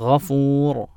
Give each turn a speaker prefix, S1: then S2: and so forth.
S1: غفور.